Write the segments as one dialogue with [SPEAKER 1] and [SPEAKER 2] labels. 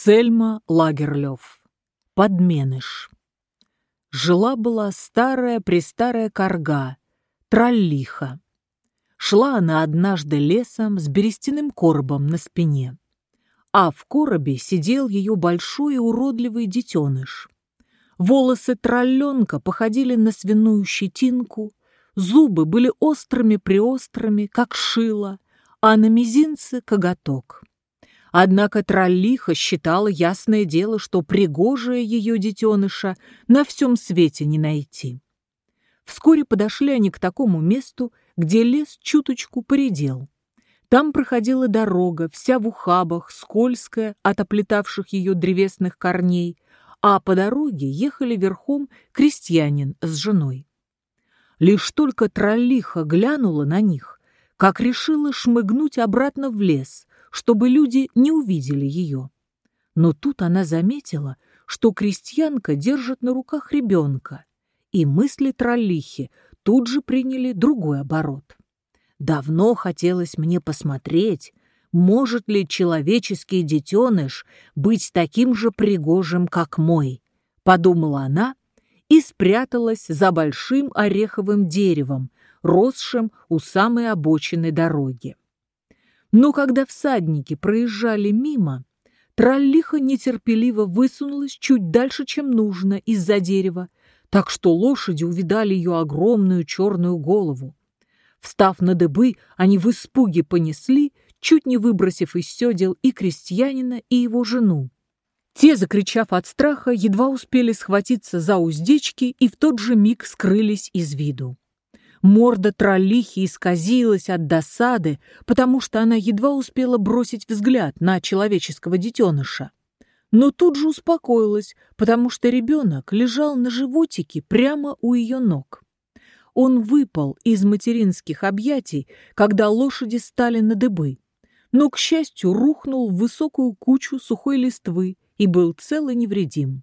[SPEAKER 1] Сельма Лагерлёв. Подменыш. Жила-была старая-престарая корга, троллиха. Шла она однажды лесом с берестяным коробом на спине. А в коробе сидел ее большой и уродливый детеныш. Волосы тролленка походили на свиную щетинку, зубы были острыми-приострыми, как шило, а на мизинце — коготок. Однако троллиха считала ясное дело, что пригожее ее детеныша на всем свете не найти. Вскоре подошли они к такому месту, где лес чуточку поредел. Там проходила дорога, вся в ухабах, скользкая от оплетавших ее древесных корней, а по дороге ехали верхом крестьянин с женой. Лишь только троллиха глянула на них, как решила шмыгнуть обратно в лес, чтобы люди не увидели ее. Но тут она заметила, что крестьянка держит на руках ребенка, и мысли троллихи тут же приняли другой оборот. Давно хотелось мне посмотреть, может ли человеческий детеныш быть таким же пригожим, как мой, подумала она и спряталась за большим ореховым деревом, росшим у самой обочины дороги. Но когда всадники проезжали мимо, троллиха нетерпеливо высунулась чуть дальше, чем нужно, из-за дерева, так что лошади увидали ее огромную черную голову. Встав на дыбы, они в испуге понесли, чуть не выбросив из седел и крестьянина, и его жену. Те, закричав от страха, едва успели схватиться за уздечки и в тот же миг скрылись из виду. Морда троллихи исказилась от досады, потому что она едва успела бросить взгляд на человеческого детеныша. Но тут же успокоилась, потому что ребенок лежал на животике прямо у ее ног. Он выпал из материнских объятий, когда лошади стали на дыбы, но, к счастью, рухнул в высокую кучу сухой листвы и был цел и невредим.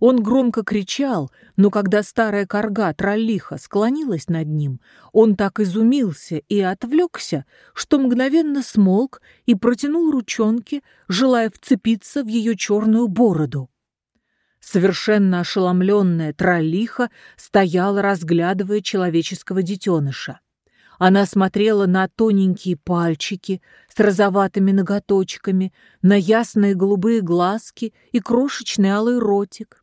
[SPEAKER 1] Он громко кричал, но когда старая корга троллиха склонилась над ним, он так изумился и отвлекся, что мгновенно смолк и протянул ручонки, желая вцепиться в ее черную бороду. Совершенно ошеломленная троллиха стояла, разглядывая человеческого детеныша. Она смотрела на тоненькие пальчики с розоватыми ноготочками, на ясные голубые глазки и крошечный алый ротик.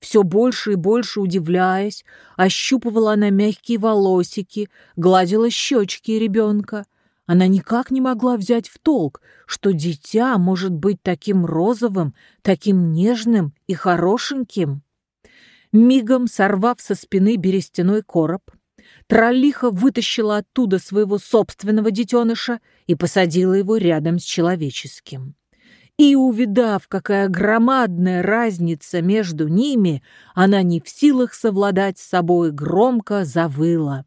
[SPEAKER 1] Все больше и больше удивляясь, ощупывала она мягкие волосики, гладила щечки ребенка. Она никак не могла взять в толк, что дитя может быть таким розовым, таким нежным и хорошеньким. Мигом сорвав со спины берестяной короб, Троллиха вытащила оттуда своего собственного детеныша и посадила его рядом с человеческим. И, увидав, какая громадная разница между ними, она не в силах совладать с собой, громко завыла.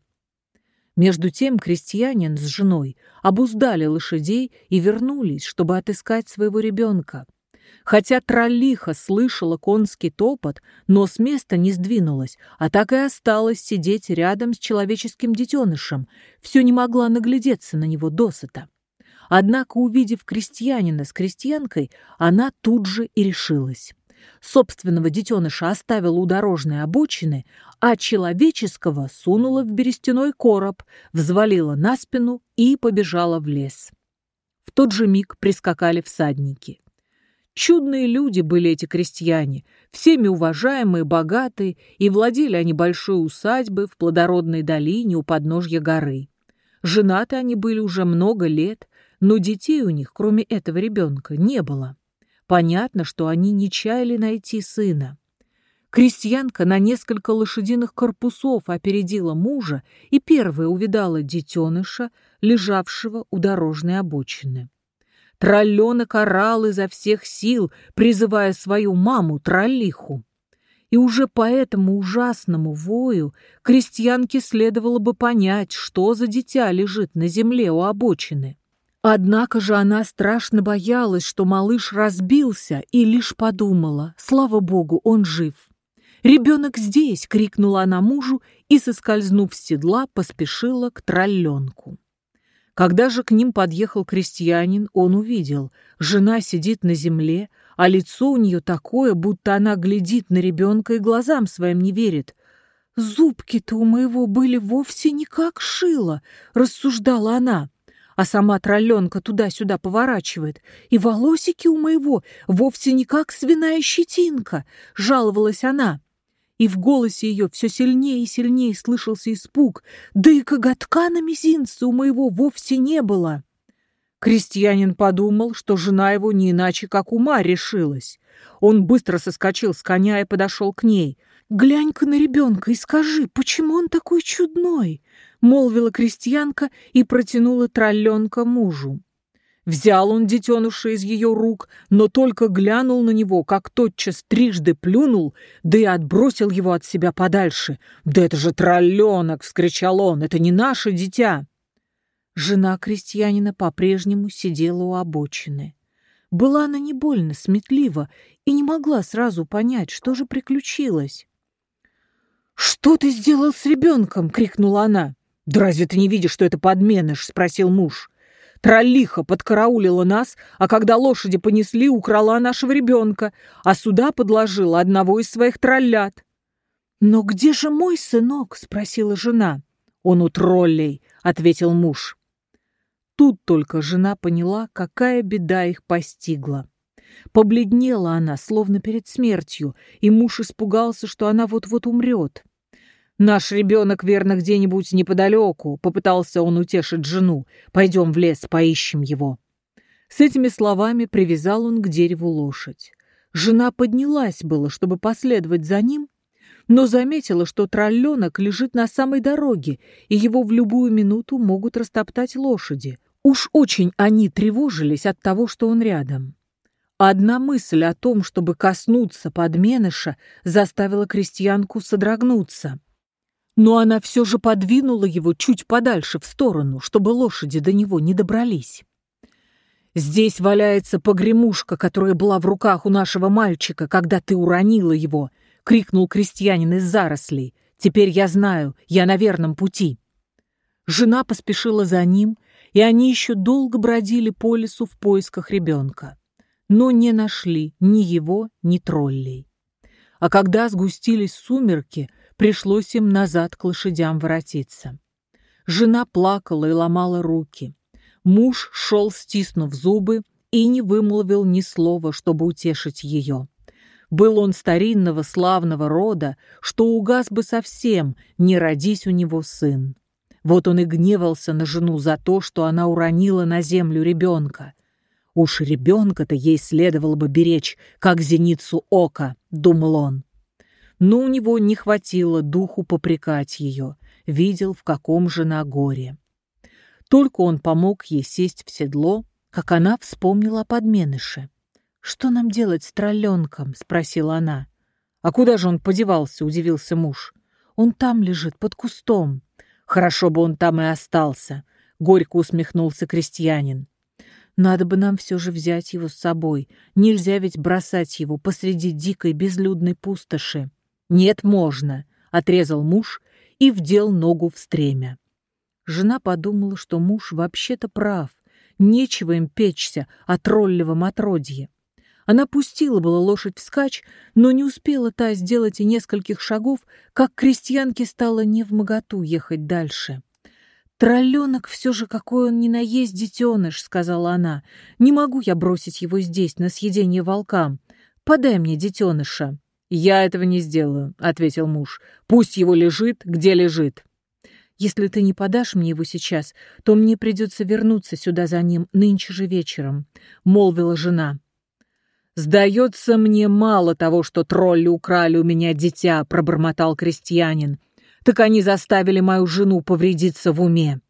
[SPEAKER 1] Между тем крестьянин с женой обуздали лошадей и вернулись, чтобы отыскать своего ребенка. Хотя троллиха слышала конский топот, но с места не сдвинулась, а так и осталась сидеть рядом с человеческим детенышем, все не могла наглядеться на него досыта. Однако, увидев крестьянина с крестьянкой, она тут же и решилась. Собственного детеныша оставила у дорожной обочины, а человеческого сунула в берестяной короб, взвалила на спину и побежала в лес. В тот же миг прискакали всадники. Чудные люди были эти крестьяне, всеми уважаемые, богатые, и владели они большой усадьбой в плодородной долине у подножья горы. Женаты они были уже много лет, но детей у них, кроме этого ребенка, не было. Понятно, что они не чаяли найти сына. Крестьянка на несколько лошадиных корпусов опередила мужа и первая увидала детеныша, лежавшего у дорожной обочины. Тролленок орал изо всех сил, призывая свою маму, троллиху. И уже по этому ужасному вою крестьянке следовало бы понять, что за дитя лежит на земле у обочины. Однако же она страшно боялась, что малыш разбился, и лишь подумала, слава богу, он жив. «Ребенок здесь!» — крикнула она мужу и, соскользнув с седла, поспешила к тролленку. Когда же к ним подъехал крестьянин, он увидел, жена сидит на земле, а лицо у нее такое, будто она глядит на ребенка и глазам своим не верит. «Зубки-то у моего были вовсе не как шило», — рассуждала она а сама тролленка туда-сюда поворачивает, и волосики у моего вовсе не как свиная щетинка, жаловалась она. И в голосе ее все сильнее и сильнее слышался испуг, да и коготка на мизинце у моего вовсе не было. Крестьянин подумал, что жена его не иначе как ума решилась. Он быстро соскочил с коня и подошел к ней. «Глянь-ка на ребенка и скажи, почему он такой чудной?» Молвила крестьянка и протянула тролленка мужу. Взял он детеныша из ее рук, но только глянул на него, как тотчас трижды плюнул, да и отбросил его от себя подальше. «Да это же тролленок!» — вскричал он. «Это не наше дитя!» Жена крестьянина по-прежнему сидела у обочины. Была она не больно сметлива и не могла сразу понять, что же приключилось. «Что ты сделал с ребенком?» — крикнула она. «Да разве ты не видишь, что это подменыш?» — спросил муж. Троллиха подкараулила нас, а когда лошади понесли, украла нашего ребенка, а сюда подложила одного из своих троллят. «Но где же мой сынок?» — спросила жена. «Он у троллей», — ответил муж. Тут только жена поняла, какая беда их постигла. Побледнела она, словно перед смертью, и муж испугался, что она вот-вот умрет. «Наш ребенок, верно, где-нибудь неподалеку», — попытался он утешить жену. «Пойдем в лес, поищем его». С этими словами привязал он к дереву лошадь. Жена поднялась было, чтобы последовать за ним, но заметила, что тролленок лежит на самой дороге, и его в любую минуту могут растоптать лошади. Уж очень они тревожились от того, что он рядом. Одна мысль о том, чтобы коснуться подменыша, заставила крестьянку содрогнуться — но она все же подвинула его чуть подальше в сторону, чтобы лошади до него не добрались. «Здесь валяется погремушка, которая была в руках у нашего мальчика, когда ты уронила его», — крикнул крестьянин из зарослей. «Теперь я знаю, я на верном пути». Жена поспешила за ним, и они еще долго бродили по лесу в поисках ребенка, но не нашли ни его, ни троллей. А когда сгустились сумерки, Пришлось им назад к лошадям воротиться. Жена плакала и ломала руки. Муж шел, стиснув зубы, и не вымолвил ни слова, чтобы утешить ее. Был он старинного славного рода, что угас бы совсем, не родись у него сын. Вот он и гневался на жену за то, что она уронила на землю ребенка. Уж ребенка-то ей следовало бы беречь, как зеницу ока, думал он но у него не хватило духу попрекать ее, видел, в каком же на горе. Только он помог ей сесть в седло, как она вспомнила о подменыше. «Что нам делать с тролленком?» — спросила она. «А куда же он подевался?» — удивился муж. «Он там лежит, под кустом». «Хорошо бы он там и остался», — горько усмехнулся крестьянин. «Надо бы нам все же взять его с собой. Нельзя ведь бросать его посреди дикой безлюдной пустоши». «Нет, можно», — отрезал муж и вдел ногу в стремя. Жена подумала, что муж вообще-то прав. Нечего им печься о троллевом отродье. Она пустила было лошадь вскачь, но не успела та сделать и нескольких шагов, как крестьянке стало невмоготу ехать дальше. «Тролленок все же какой он не наесть детеныш», — сказала она. «Не могу я бросить его здесь, на съедение волкам. Подай мне детеныша». «Я этого не сделаю», — ответил муж. «Пусть его лежит, где лежит». «Если ты не подашь мне его сейчас, то мне придется вернуться сюда за ним нынче же вечером», — молвила жена. «Сдается мне мало того, что тролли украли у меня дитя», — пробормотал крестьянин. «Так они заставили мою жену повредиться в уме».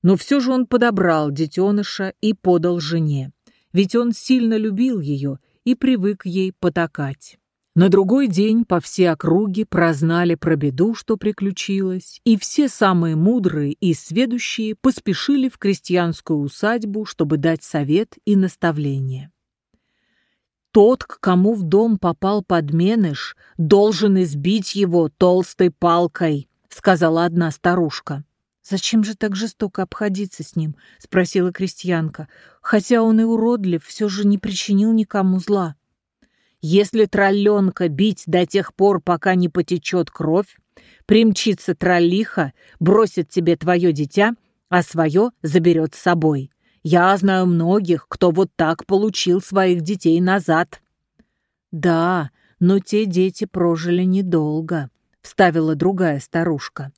[SPEAKER 1] Но все же он подобрал детеныша и подал жене, ведь он сильно любил ее и привык ей потакать. На другой день по всей округе прознали про беду, что приключилось, и все самые мудрые и сведущие поспешили в крестьянскую усадьбу, чтобы дать совет и наставление. Тот, к кому в дом попал подменыш, должен избить его толстой палкой, сказала одна старушка. «Зачем же так жестоко обходиться с ним?» — спросила крестьянка. «Хотя он и уродлив, все же не причинил никому зла». «Если тролленка бить до тех пор, пока не потечет кровь, примчится троллиха, бросит тебе твое дитя, а свое заберет с собой. Я знаю многих, кто вот так получил своих детей назад». «Да, но те дети прожили недолго», — вставила другая старушка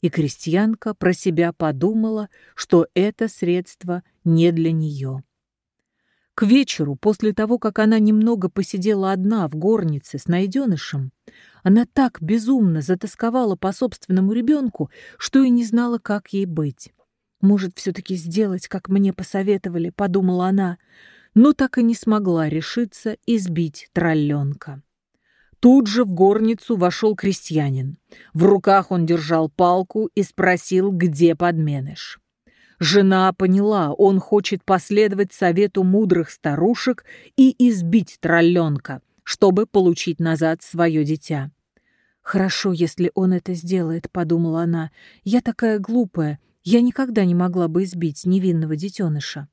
[SPEAKER 1] и крестьянка про себя подумала, что это средство не для нее. К вечеру, после того, как она немного посидела одна в горнице с найденышем, она так безумно затасковала по собственному ребенку, что и не знала, как ей быть. «Может, все-таки сделать, как мне посоветовали», — подумала она, но так и не смогла решиться избить тролленка. Тут же в горницу вошел крестьянин. В руках он держал палку и спросил, где подменыш. Жена поняла, он хочет последовать совету мудрых старушек и избить тролленка, чтобы получить назад свое дитя. «Хорошо, если он это сделает», — подумала она. «Я такая глупая, я никогда не могла бы избить невинного детеныша».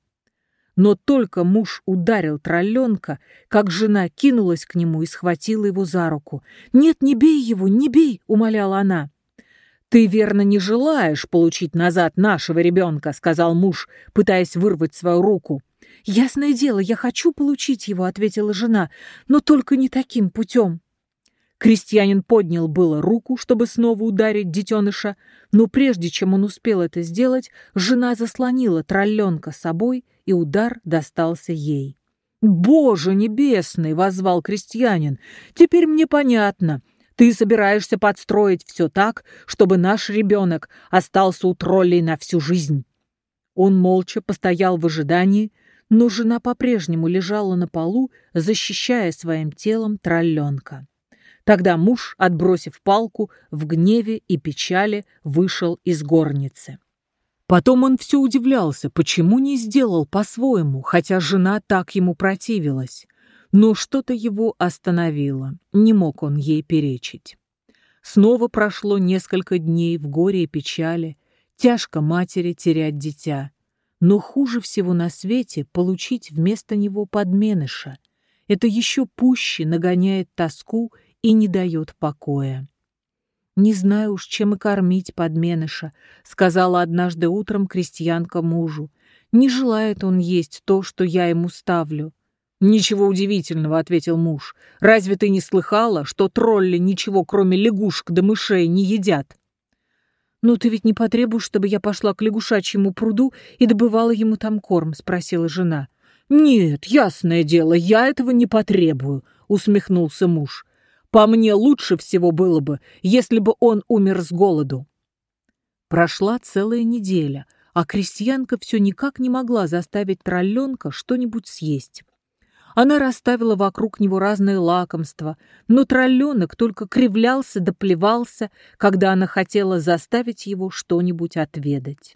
[SPEAKER 1] Но только муж ударил тролленка, как жена кинулась к нему и схватила его за руку. «Нет, не бей его, не бей!» — умоляла она. «Ты, верно, не желаешь получить назад нашего ребенка», — сказал муж, пытаясь вырвать свою руку. «Ясное дело, я хочу получить его», — ответила жена, — «но только не таким путем». Крестьянин поднял было руку, чтобы снова ударить детеныша, но прежде чем он успел это сделать, жена заслонила тролленка собой — и удар достался ей. «Боже небесный!» — возвал крестьянин. «Теперь мне понятно. Ты собираешься подстроить все так, чтобы наш ребенок остался у троллей на всю жизнь». Он молча постоял в ожидании, но жена по-прежнему лежала на полу, защищая своим телом тролленка. Тогда муж, отбросив палку, в гневе и печали вышел из горницы. Потом он все удивлялся, почему не сделал по-своему, хотя жена так ему противилась. Но что-то его остановило, не мог он ей перечить. Снова прошло несколько дней в горе и печали, тяжко матери терять дитя. Но хуже всего на свете получить вместо него подменыша. Это еще пуще нагоняет тоску и не дает покоя. «Не знаю уж, чем и кормить подменыша», — сказала однажды утром крестьянка мужу. «Не желает он есть то, что я ему ставлю». «Ничего удивительного», — ответил муж. «Разве ты не слыхала, что тролли ничего, кроме лягушек да мышей, не едят?» «Ну, ты ведь не потребуешь, чтобы я пошла к лягушачьему пруду и добывала ему там корм?» — спросила жена. «Нет, ясное дело, я этого не потребую», — усмехнулся муж. По мне лучше всего было бы, если бы он умер с голоду. Прошла целая неделя, а крестьянка все никак не могла заставить тролленка что-нибудь съесть. Она расставила вокруг него разные лакомства, но тролленок только кривлялся да плевался, когда она хотела заставить его что-нибудь отведать.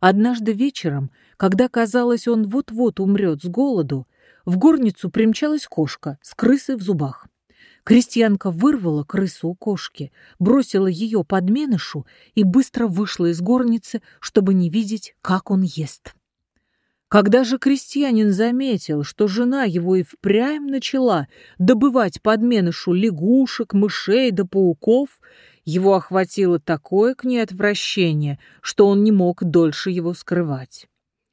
[SPEAKER 1] Однажды вечером, когда казалось, он вот-вот умрет с голоду, в горницу примчалась кошка с крысой в зубах. Крестьянка вырвала крысу у кошки, бросила ее подменышу и быстро вышла из горницы, чтобы не видеть, как он ест. Когда же крестьянин заметил, что жена его и впрямь начала добывать подменышу лягушек, мышей да пауков, его охватило такое к ней отвращение, что он не мог дольше его скрывать.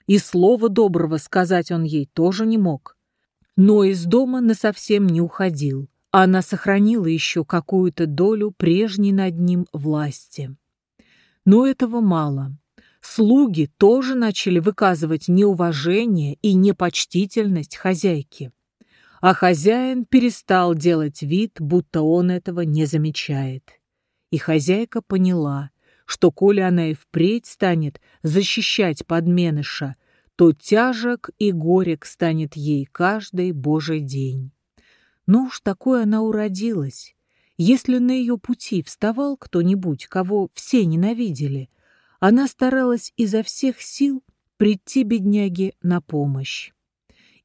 [SPEAKER 1] И слова доброго сказать он ей тоже не мог. Но из дома насовсем не уходил она сохранила еще какую-то долю прежней над ним власти. Но этого мало. Слуги тоже начали выказывать неуважение и непочтительность хозяйки. А хозяин перестал делать вид, будто он этого не замечает. И хозяйка поняла, что коли она и впредь станет защищать подменыша, то тяжек и горек станет ей каждый божий день. Ну уж такой она уродилась. Если на ее пути вставал кто-нибудь, кого все ненавидели, она старалась изо всех сил прийти бедняге на помощь.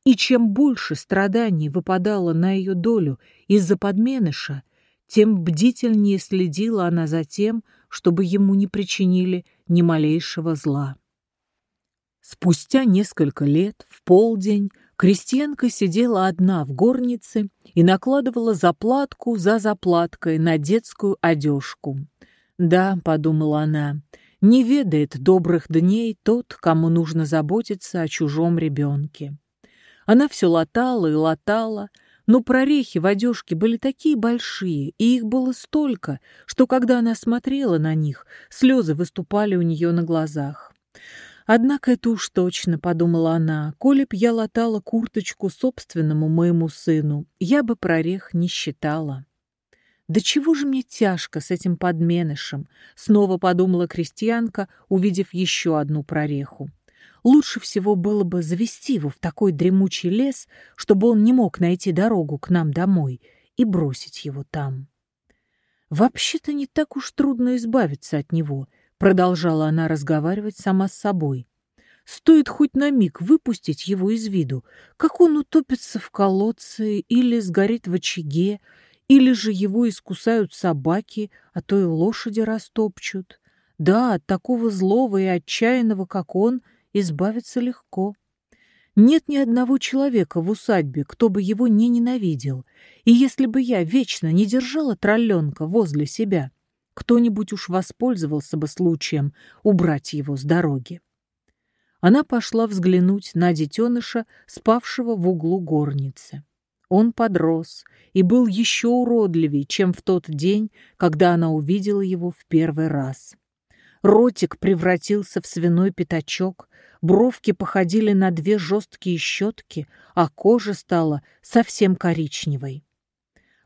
[SPEAKER 1] И чем больше страданий выпадало на ее долю из-за подменыша, тем бдительнее следила она за тем, чтобы ему не причинили ни малейшего зла. Спустя несколько лет, в полдень, крестьянка сидела одна в горнице и накладывала заплатку за заплаткой на детскую одежку. «Да», — подумала она, — «не ведает добрых дней тот, кому нужно заботиться о чужом ребенке». Она все латала и латала, но прорехи в одежке были такие большие, и их было столько, что когда она смотрела на них, слезы выступали у нее на глазах. Однако это уж точно, подумала она, коли б я латала курточку собственному моему сыну, я бы прорех не считала. Да чего же мне тяжко с этим подменышем, снова подумала крестьянка, увидев еще одну прореху. Лучше всего было бы завести его в такой дремучий лес, чтобы он не мог найти дорогу к нам домой, и бросить его там. Вообще-то не так уж трудно избавиться от него — Продолжала она разговаривать сама с собой. Стоит хоть на миг выпустить его из виду, как он утопится в колодце или сгорит в очаге, или же его искусают собаки, а то и лошади растопчут. Да, от такого злого и отчаянного, как он, избавиться легко. Нет ни одного человека в усадьбе, кто бы его не ненавидел. И если бы я вечно не держала тролленка возле себя, кто-нибудь уж воспользовался бы случаем убрать его с дороги. Она пошла взглянуть на детеныша, спавшего в углу горницы. Он подрос и был еще уродливее, чем в тот день, когда она увидела его в первый раз. Ротик превратился в свиной пятачок, бровки походили на две жесткие щетки, а кожа стала совсем коричневой.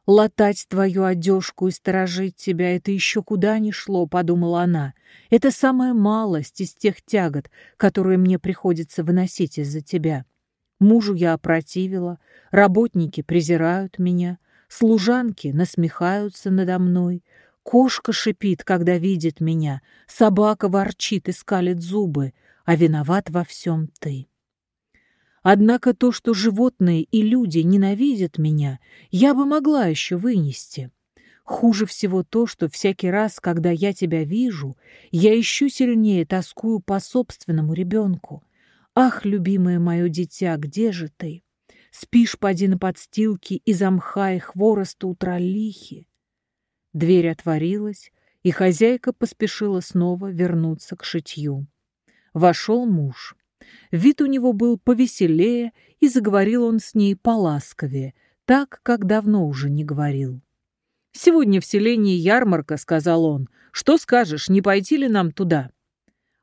[SPEAKER 1] Латать твою одежку и сторожить тебя — это еще куда ни шло, — подумала она. Это самая малость из тех тягот, которые мне приходится выносить из-за тебя. Мужу я опротивила, работники презирают меня, служанки насмехаются надо мной, кошка шипит, когда видит меня, собака ворчит и скалит зубы, а виноват во всем ты. Однако то, что животные и люди ненавидят меня, я бы могла еще вынести. Хуже всего то, что всякий раз, когда я тебя вижу, я еще сильнее тоскую по собственному ребенку. Ах, любимое мое дитя, где же ты? Спишь поди на подстилке из мха и хвороста у троллихи. Дверь отворилась, и хозяйка поспешила снова вернуться к шитью. Вошел муж. Вид у него был повеселее, и заговорил он с ней поласковее, так, как давно уже не говорил. «Сегодня в селении ярмарка», — сказал он. «Что скажешь, не пойти ли нам туда?»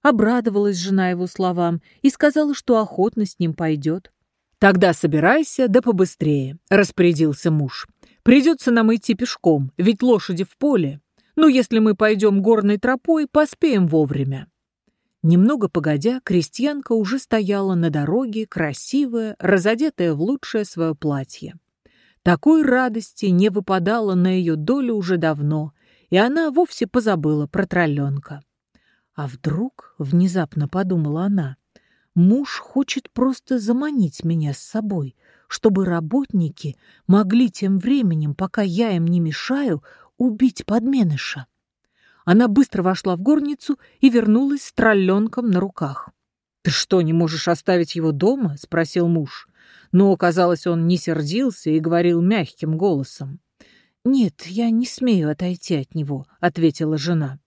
[SPEAKER 1] Обрадовалась жена его словам и сказала, что охотно с ним пойдет. «Тогда собирайся, да побыстрее», — распорядился муж. «Придется нам идти пешком, ведь лошади в поле. Но если мы пойдем горной тропой, поспеем вовремя». Немного погодя, крестьянка уже стояла на дороге, красивая, разодетая в лучшее свое платье. Такой радости не выпадало на ее долю уже давно, и она вовсе позабыла про тролленка. А вдруг, внезапно подумала она, муж хочет просто заманить меня с собой, чтобы работники могли тем временем, пока я им не мешаю, убить подменыша. Она быстро вошла в горницу и вернулась с тролленком на руках. «Ты что, не можешь оставить его дома?» — спросил муж. Но, казалось, он не сердился и говорил мягким голосом. «Нет, я не смею отойти от него», — ответила жена.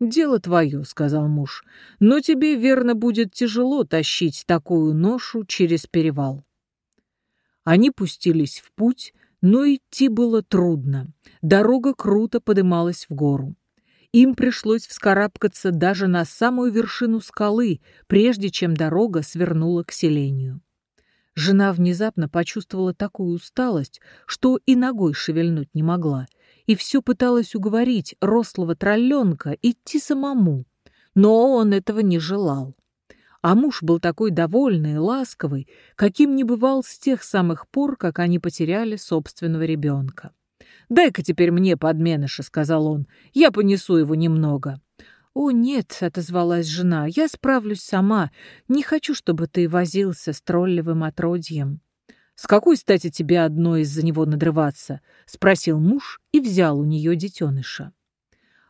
[SPEAKER 1] «Дело твое», — сказал муж, — «но тебе, верно, будет тяжело тащить такую ношу через перевал». Они пустились в путь, но идти было трудно. Дорога круто подымалась в гору. Им пришлось вскарабкаться даже на самую вершину скалы, прежде чем дорога свернула к селению. Жена внезапно почувствовала такую усталость, что и ногой шевельнуть не могла, и все пыталась уговорить рослого тролленка идти самому, но он этого не желал. А муж был такой довольный и ласковый, каким не бывал с тех самых пор, как они потеряли собственного ребенка. «Дай-ка теперь мне подменыша», — сказал он. «Я понесу его немного». «О, нет», — отозвалась жена, — «я справлюсь сама. Не хочу, чтобы ты возился с троллевым отродьем». «С какой стати тебе одной из-за него надрываться?» — спросил муж и взял у нее детеныша.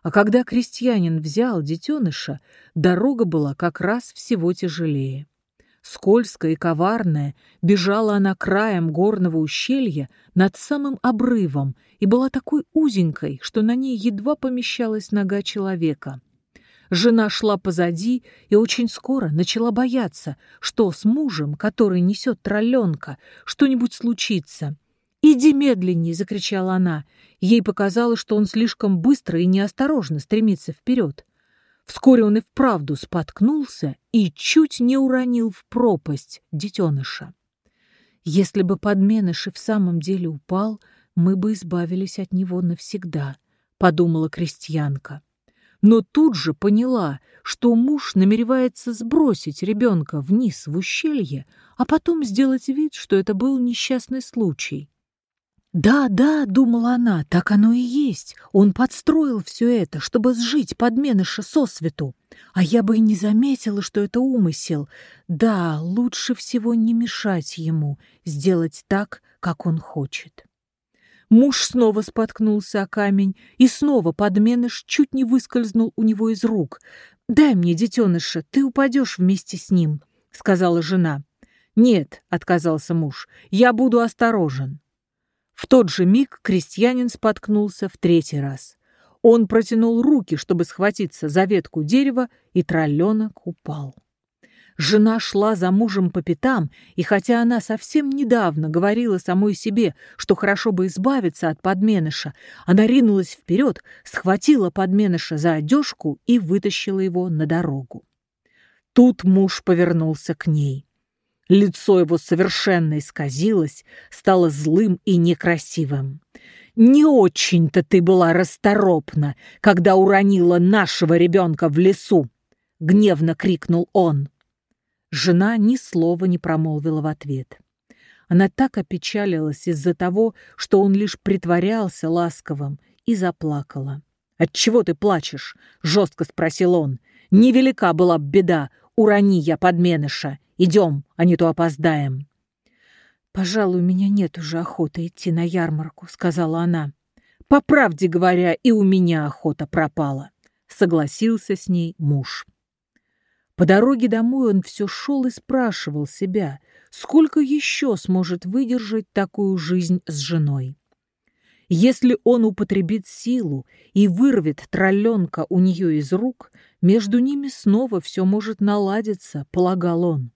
[SPEAKER 1] А когда крестьянин взял детеныша, дорога была как раз всего тяжелее. Скользкая и коварная, бежала она краем горного ущелья над самым обрывом и была такой узенькой, что на ней едва помещалась нога человека. Жена шла позади и очень скоро начала бояться, что с мужем, который несет тролленка, что-нибудь случится. «Иди медленнее!» — закричала она. Ей показалось, что он слишком быстро и неосторожно стремится вперед. Вскоре он и вправду споткнулся и чуть не уронил в пропасть детеныша. Если бы подменыш и в самом деле упал, мы бы избавились от него навсегда, — подумала крестьянка. Но тут же поняла, что муж намеревается сбросить ребенка вниз в ущелье, а потом сделать вид, что это был несчастный случай. «Да, да», — думала она, — «так оно и есть. Он подстроил все это, чтобы сжить подменыша сосвету. А я бы и не заметила, что это умысел. Да, лучше всего не мешать ему, сделать так, как он хочет». Муж снова споткнулся о камень, и снова подменыш чуть не выскользнул у него из рук. «Дай мне, детеныша, ты упадешь вместе с ним», — сказала жена. «Нет», — отказался муж, — «я буду осторожен». В тот же миг крестьянин споткнулся в третий раз. Он протянул руки, чтобы схватиться за ветку дерева, и тролленок упал. Жена шла за мужем по пятам, и хотя она совсем недавно говорила самой себе, что хорошо бы избавиться от подменыша, она ринулась вперед, схватила подменыша за одежку и вытащила его на дорогу. Тут муж повернулся к ней. Лицо его совершенно исказилось, стало злым и некрасивым. «Не очень-то ты была расторопна, когда уронила нашего ребенка в лесу!» — гневно крикнул он. Жена ни слова не промолвила в ответ. Она так опечалилась из-за того, что он лишь притворялся ласковым, и заплакала. «Отчего ты плачешь?» — жестко спросил он. «Невелика была б беда, урони я подменыша, Идем, а не то опоздаем». «Пожалуй, у меня нет уже охоты идти на ярмарку», — сказала она. «По правде говоря, и у меня охота пропала», — согласился с ней муж. По дороге домой он все шел и спрашивал себя, сколько еще сможет выдержать такую жизнь с женой. Если он употребит силу и вырвет тролленка у нее из рук, между ними снова все может наладиться, полагал он.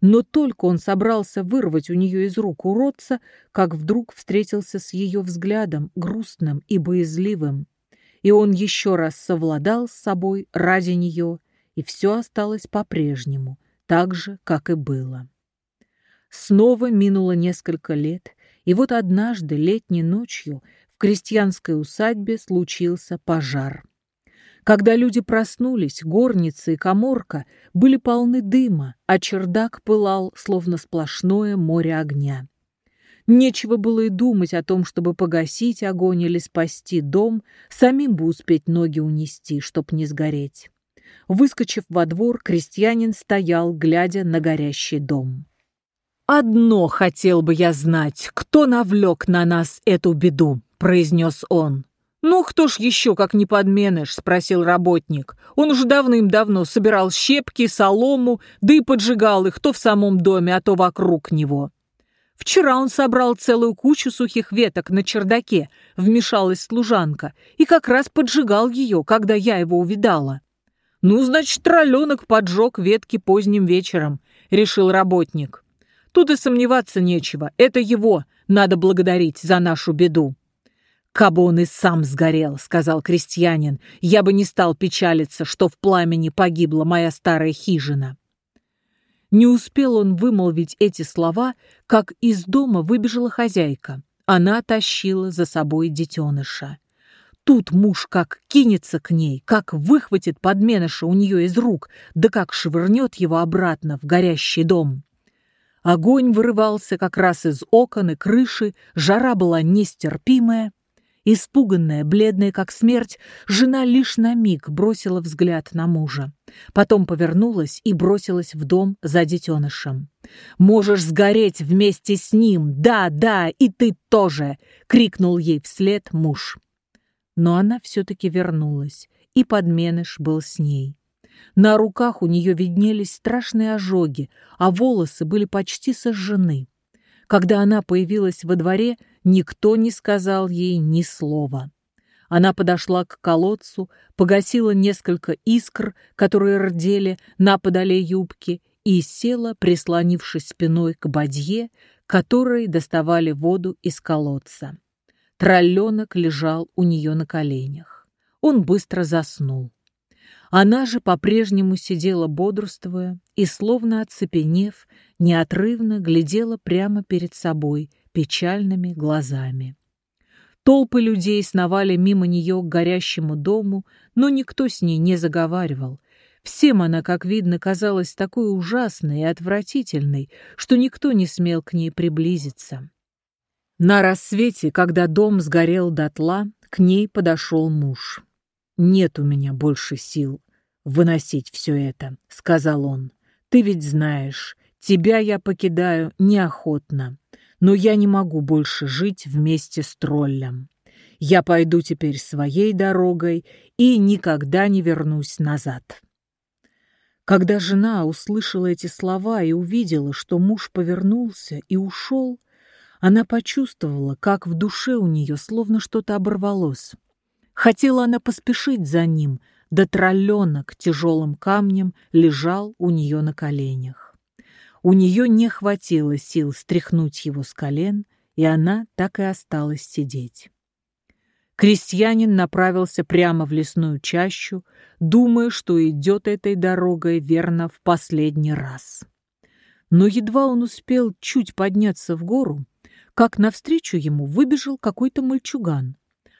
[SPEAKER 1] Но только он собрался вырвать у нее из рук уродца, как вдруг встретился с ее взглядом, грустным и боязливым. И он еще раз совладал с собой ради нее, и все осталось по-прежнему, так же, как и было. Снова минуло несколько лет, и вот однажды летней ночью в крестьянской усадьбе случился пожар. Когда люди проснулись, горница и коморка были полны дыма, а чердак пылал, словно сплошное море огня. Нечего было и думать о том, чтобы погасить огонь или спасти дом, самим бы успеть ноги унести, чтоб не сгореть. Выскочив во двор, крестьянин стоял, глядя на горящий дом. «Одно хотел бы я знать, кто навлек на нас эту беду», — произнес он. «Ну, кто ж еще, как не подменыш?» — спросил работник. Он уже давным-давно собирал щепки, солому, да и поджигал их то в самом доме, а то вокруг него. Вчера он собрал целую кучу сухих веток на чердаке, вмешалась служанка, и как раз поджигал ее, когда я его увидала. «Ну, значит, тролленок поджег ветки поздним вечером», — решил работник. «Тут и сомневаться нечего, это его надо благодарить за нашу беду». «Кабы он и сам сгорел», — сказал крестьянин, — «я бы не стал печалиться, что в пламени погибла моя старая хижина». Не успел он вымолвить эти слова, как из дома выбежала хозяйка. Она тащила за собой детеныша. Тут муж как кинется к ней, как выхватит подменыша у нее из рук, да как швырнет его обратно в горящий дом. Огонь вырывался как раз из окон и крыши, жара была нестерпимая, Испуганная, бледная как смерть, жена лишь на миг бросила взгляд на мужа. Потом повернулась и бросилась в дом за детенышем. «Можешь сгореть вместе с ним! Да, да, и ты тоже!» — крикнул ей вслед муж. Но она все-таки вернулась, и подменыш был с ней. На руках у нее виднелись страшные ожоги, а волосы были почти сожжены. Когда она появилась во дворе, никто не сказал ей ни слова. Она подошла к колодцу, погасила несколько искр, которые рдели на подоле юбки, и села, прислонившись спиной к бадье, которой доставали воду из колодца. Тролленок лежал у нее на коленях. Он быстро заснул. Она же по-прежнему сидела бодрствуя и, словно оцепенев, неотрывно глядела прямо перед собой печальными глазами. Толпы людей сновали мимо нее к горящему дому, но никто с ней не заговаривал. Всем она, как видно, казалась такой ужасной и отвратительной, что никто не смел к ней приблизиться. На рассвете, когда дом сгорел дотла, к ней подошел муж. «Нет у меня больше сил выносить все это», — сказал он. «Ты ведь знаешь, тебя я покидаю неохотно но я не могу больше жить вместе с троллем. Я пойду теперь своей дорогой и никогда не вернусь назад. Когда жена услышала эти слова и увидела, что муж повернулся и ушел, она почувствовала, как в душе у нее словно что-то оборвалось. Хотела она поспешить за ним, да тролленок тяжелым камнем лежал у нее на коленях. У нее не хватило сил стряхнуть его с колен, и она так и осталась сидеть. Крестьянин направился прямо в лесную чащу, думая, что идет этой дорогой верно в последний раз. Но едва он успел чуть подняться в гору, как навстречу ему выбежал какой-то мальчуган.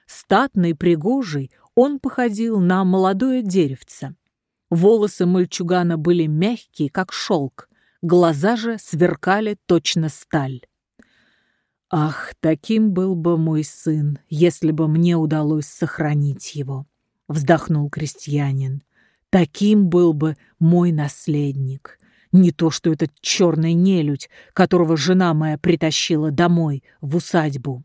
[SPEAKER 1] Статный, пригожий, он походил на молодое деревце. Волосы мальчугана были мягкие, как шелк, глаза же сверкали точно сталь. Ах, таким был бы мой сын, если бы мне удалось сохранить его, вздохнул крестьянин. Таким был бы мой наследник. Не то, что этот черный нелюдь, которого жена моя притащила домой, в усадьбу.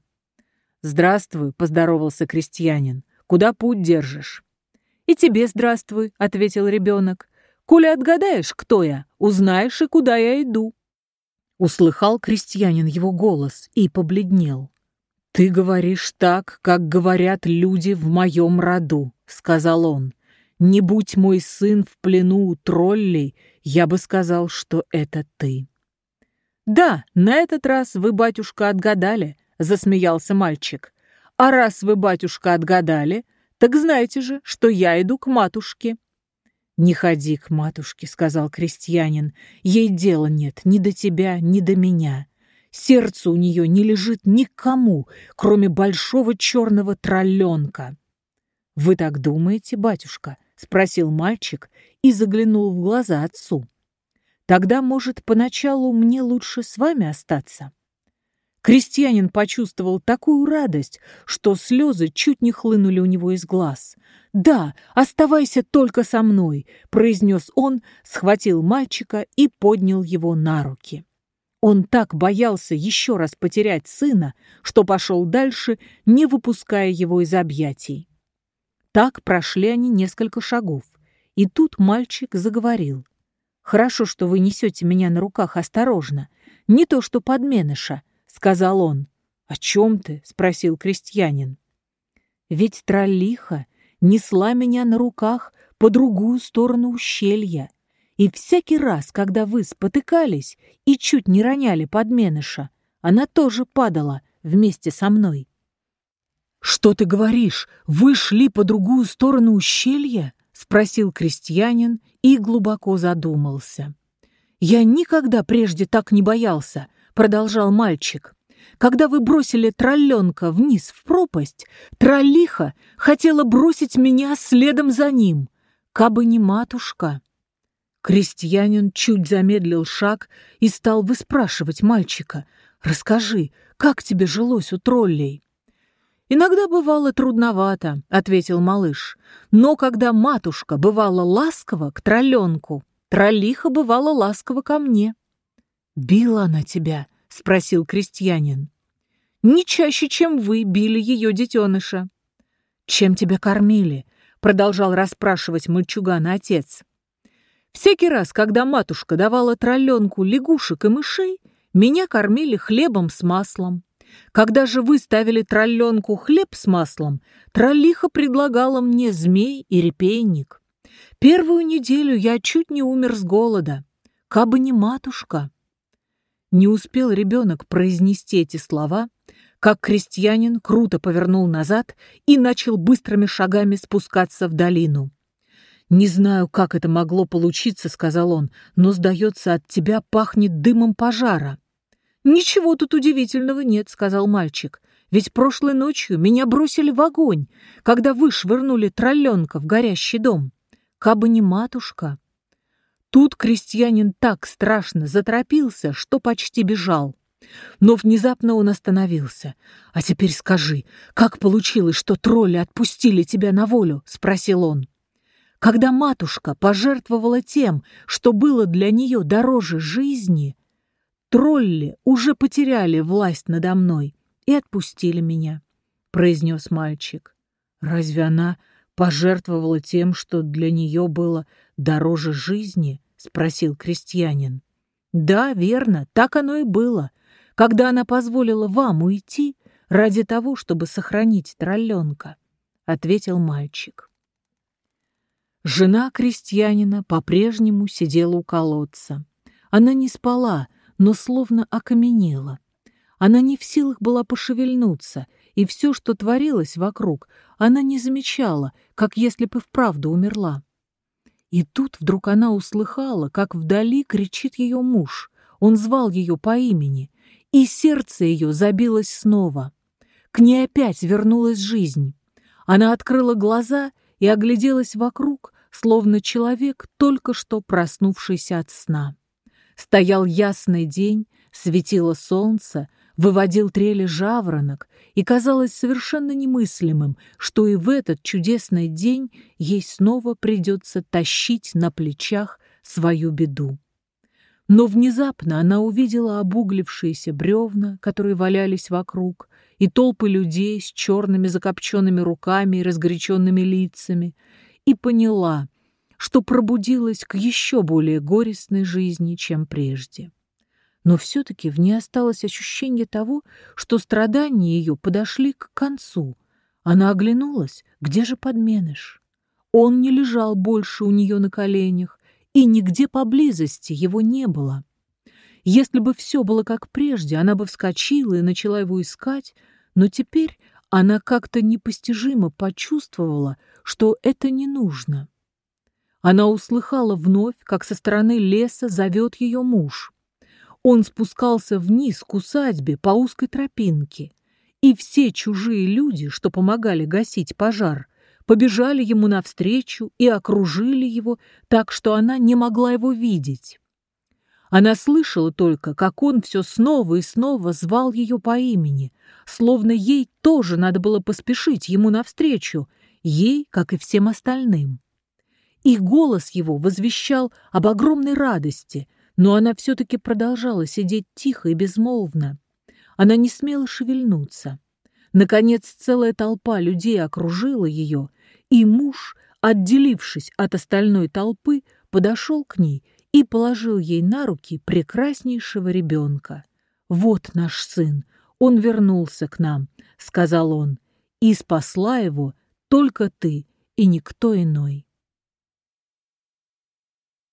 [SPEAKER 1] «Здравствуй», — поздоровался крестьянин. «Куда путь держишь?» «И тебе здравствуй», — ответил ребенок. Коли отгадаешь, кто я, узнаешь и куда я иду». Услыхал крестьянин его голос и побледнел. «Ты говоришь так, как говорят люди в моем роду», — сказал он. «Не будь мой сын в плену у троллей, я бы сказал, что это ты». «Да, на этот раз вы, батюшка, отгадали», — засмеялся мальчик. «А раз вы, батюшка, отгадали, так знаете же, что я иду к матушке». «Не ходи к матушке», — сказал крестьянин. «Ей дела нет ни до тебя, ни до меня. Сердце у нее не лежит никому, кроме большого черного тролленка». «Вы так думаете, батюшка?» — спросил мальчик и заглянул в глаза отцу. «Тогда, может, поначалу мне лучше с вами остаться?» Крестьянин почувствовал такую радость, что слезы чуть не хлынули у него из глаз. «Да, оставайся только со мной», — произнес он, схватил мальчика и поднял его на руки. Он так боялся еще раз потерять сына, что пошел дальше, не выпуская его из объятий. Так прошли они несколько шагов, и тут мальчик заговорил. «Хорошо, что вы несете меня на руках осторожно, не то что подменыша», сказал он. «О чем ты?» — спросил крестьянин. «Ведь троллиха несла меня на руках по другую сторону ущелья, и всякий раз, когда вы спотыкались и чуть не роняли подменыша, она тоже падала вместе со мной». «Что ты говоришь? Вы шли по другую сторону ущелья?» — спросил крестьянин и глубоко задумался. «Я никогда прежде так не боялся, продолжал мальчик. Когда вы бросили тролленка вниз в пропасть, троллиха хотела бросить меня следом за ним. Кабы не матушка. Крестьянин чуть замедлил шаг и стал выспрашивать мальчика. «Расскажи, как тебе жилось у троллей?» «Иногда бывало трудновато», — ответил малыш. «Но когда матушка бывала ласкова к тролленку, троллиха бывала ласкова ко мне». «Била она тебя?» — спросил крестьянин. «Не чаще, чем вы били ее детеныша». «Чем тебя кормили?» — продолжал расспрашивать мальчугана отец. «Всякий раз, когда матушка давала тролленку лягушек и мышей, меня кормили хлебом с маслом. Когда же вы ставили тролленку хлеб с маслом, троллиха предлагала мне змей и репейник. Первую неделю я чуть не умер с голода. Кабы не матушка». Не успел ребенок произнести эти слова, как крестьянин круто повернул назад и начал быстрыми шагами спускаться в долину. «Не знаю, как это могло получиться», — сказал он, «но, сдается, от тебя пахнет дымом пожара». «Ничего тут удивительного нет», — сказал мальчик. «Ведь прошлой ночью меня бросили в огонь, когда вы швырнули тролленка в горящий дом. Кабы не матушка». Тут крестьянин так страшно заторопился, что почти бежал. Но внезапно он остановился. «А теперь скажи, как получилось, что тролли отпустили тебя на волю?» — спросил он. «Когда матушка пожертвовала тем, что было для нее дороже жизни, тролли уже потеряли власть надо мной и отпустили меня», — произнес мальчик. «Разве она пожертвовала тем, что для нее было дороже жизни?» — спросил крестьянин. «Да, верно, так оно и было», когда она позволила вам уйти ради того, чтобы сохранить тролленка?» — ответил мальчик. Жена крестьянина по-прежнему сидела у колодца. Она не спала, но словно окаменела. Она не в силах была пошевельнуться, и все, что творилось вокруг, она не замечала, как если бы вправду умерла. И тут вдруг она услыхала, как вдали кричит ее муж. Он звал ее по имени, и сердце ее забилось снова. К ней опять вернулась жизнь. Она открыла глаза и огляделась вокруг, словно человек, только что проснувшийся от сна. Стоял ясный день, светило солнце, выводил трели жаворонок, и казалось совершенно немыслимым, что и в этот чудесный день ей снова придется тащить на плечах свою беду. Но внезапно она увидела обуглившиеся бревна, которые валялись вокруг, и толпы людей с черными закопченными руками и разгоряченными лицами, и поняла, что пробудилась к еще более горестной жизни, чем прежде. Но все-таки в ней осталось ощущение того, что страдания ее подошли к концу. Она оглянулась, где же подменыш? Он не лежал больше у нее на коленях, и нигде поблизости его не было. Если бы все было как прежде, она бы вскочила и начала его искать, но теперь она как-то непостижимо почувствовала, что это не нужно. Она услыхала вновь, как со стороны леса зовет ее муж. Он спускался вниз к усадьбе по узкой тропинке, и все чужие люди, что помогали гасить пожар, побежали ему навстречу и окружили его так, что она не могла его видеть. Она слышала только, как он все снова и снова звал ее по имени, словно ей тоже надо было поспешить ему навстречу, ей, как и всем остальным. И голос его возвещал об огромной радости, но она все-таки продолжала сидеть тихо и безмолвно. Она не смела шевельнуться. Наконец целая толпа людей окружила ее, и муж, отделившись от остальной толпы, подошел к ней и положил ей на руки прекраснейшего ребенка. «Вот наш сын, он вернулся к нам», — сказал он, — «и спасла его только ты и никто иной».